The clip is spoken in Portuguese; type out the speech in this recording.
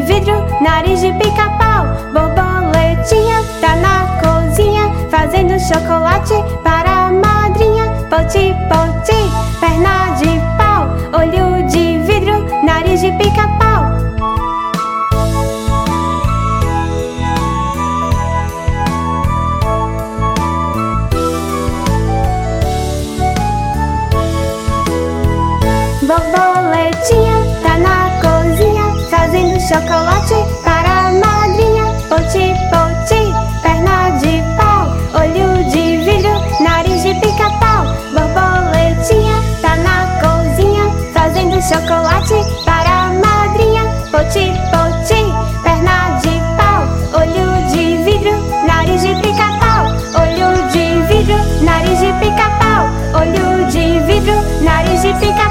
de vidro, nariz de pica-pau. Borboletinha tá na cozinha, fazendo chocolate para a madrinha. Poti, poti, perna de pau, olho de vidro, nariz de pica-pau. Borboletinha. África